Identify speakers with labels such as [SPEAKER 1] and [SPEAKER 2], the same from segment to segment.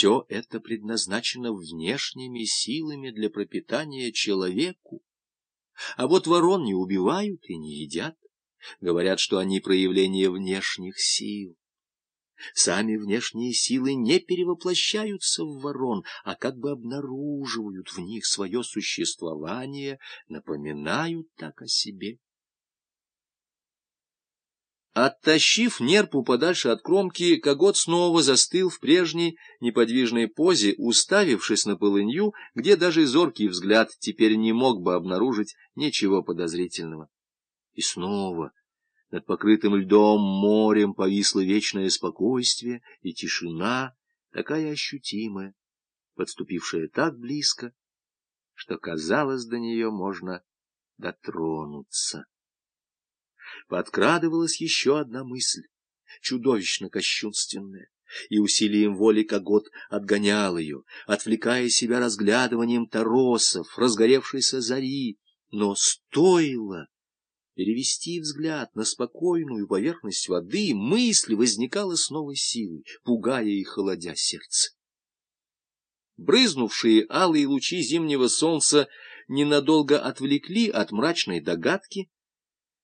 [SPEAKER 1] Все это предназначено внешними силами для пропитания человеку. А вот ворон не убивают и не едят. Говорят, что они проявление внешних сил. Сами внешние силы не перевоплощаются в ворон, а как бы обнаруживают в них свое существование, напоминают так о себе. Оттащив нерпу подальше от кромки, когот снова застыл в прежней неподвижной позе, уставившись на полынью, где даже зоркий взгляд теперь не мог бы обнаружить ничего подозрительного. И снова над покрытым льдом морем повисло вечное спокойствие и тишина, такая ощутимая, подступившая так близко, что, казалось, до нее можно дотронуться. Подкрадывалась еще одна мысль, чудовищно кощунственная, и усилием воли Когот отгонял ее, отвлекая себя разглядыванием торосов, разгоревшейся зари, но стоило перевести взгляд на спокойную поверхность воды, мысль возникала с новой силой, пугая и холодя сердце. Брызнувшие алые лучи зимнего солнца ненадолго отвлекли от мрачной догадки,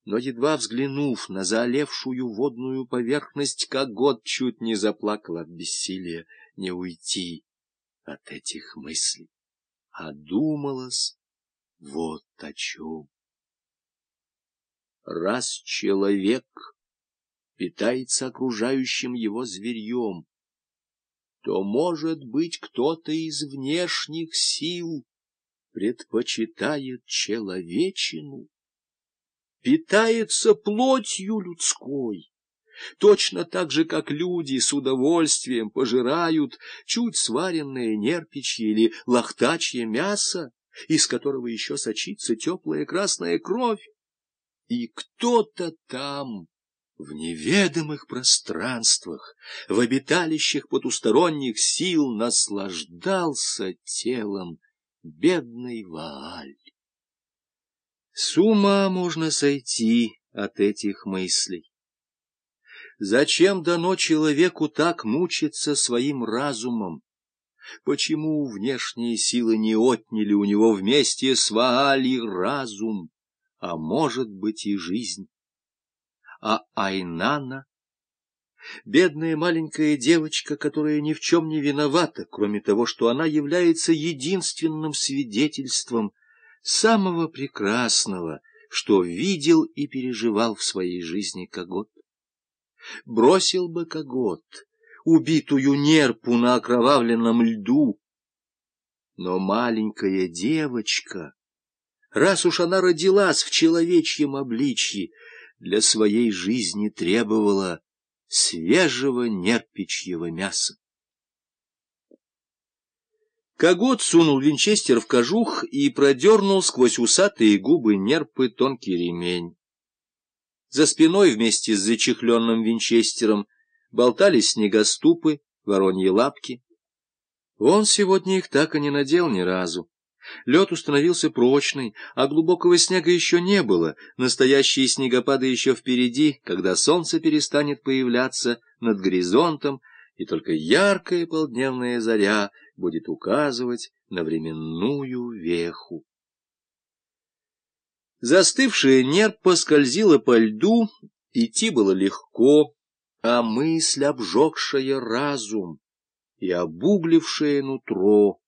[SPEAKER 1] но, едва взглянув на заолевшую водную поверхность, как год чуть не заплакал от бессилия не уйти от этих мыслей, а думалось вот о чем. Раз человек питается окружающим его зверьем, то, может быть, кто-то из внешних сил предпочитает человечину, питается плотью людской, точно так же, как люди с удовольствием пожирают чуть сваренное нерпичье или лохтачье мясо, из которого еще сочится теплая красная кровь, и кто-то там, в неведомых пространствах, в обиталищах потусторонних сил, наслаждался телом бедной Вааль. С ума можно сойти от этих мыслей. Зачем дано человеку так мучиться своим разумом? Почему внешние силы не отняли у него вместе с Ваали разум? а может быть и жизнь. А Айнана, бедная маленькая девочка, которая ни в чем не виновата, кроме того, что она является единственным свидетельством самого прекрасного, что видел и переживал в своей жизни Когот. Бросил бы Когот убитую нерпу на окровавленном льду, но маленькая девочка раз уж она родилась в человечьем обличье, для своей жизни требовала свежего нерпичьего мяса. Когот сунул винчестер в кожух и продернул сквозь усатые губы нерпы тонкий ремень. За спиной вместе с зачехленным винчестером болтались снегоступы, вороньи лапки. Он сегодня их так и не надел ни разу. Лед установился прочный, а глубокого снега еще не было, настоящие снегопады еще впереди, когда солнце перестанет появляться над горизонтом, и только яркая полдневная заря будет указывать на временную веху. Застывшая нерпа скользила по льду, идти было легко, а мысль, обжегшая разум и обуглившая нутро,